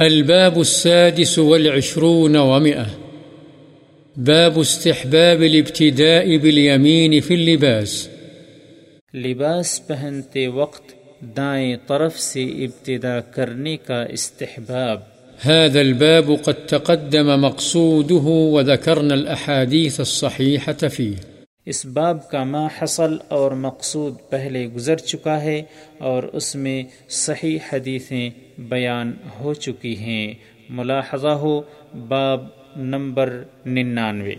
الباب السادس والعشرون ومئة. باب استحباب الابتداء باليمين في اللباس. لباس پہنتے وقت دائیں طرف سے ابتدا کرنے کا استحباب. هذا الباب قد تقدم مقصوده وذكرنا الأحاديث الصحيحة فيه. اس باب کا ما حصل اور مقصود پہلے گزر چکا ہے اور اس میں صحیح حدیثیں بیان ہو چکی ہیں۔ ملاحظہ ہو، باب نمبر ننانوے۔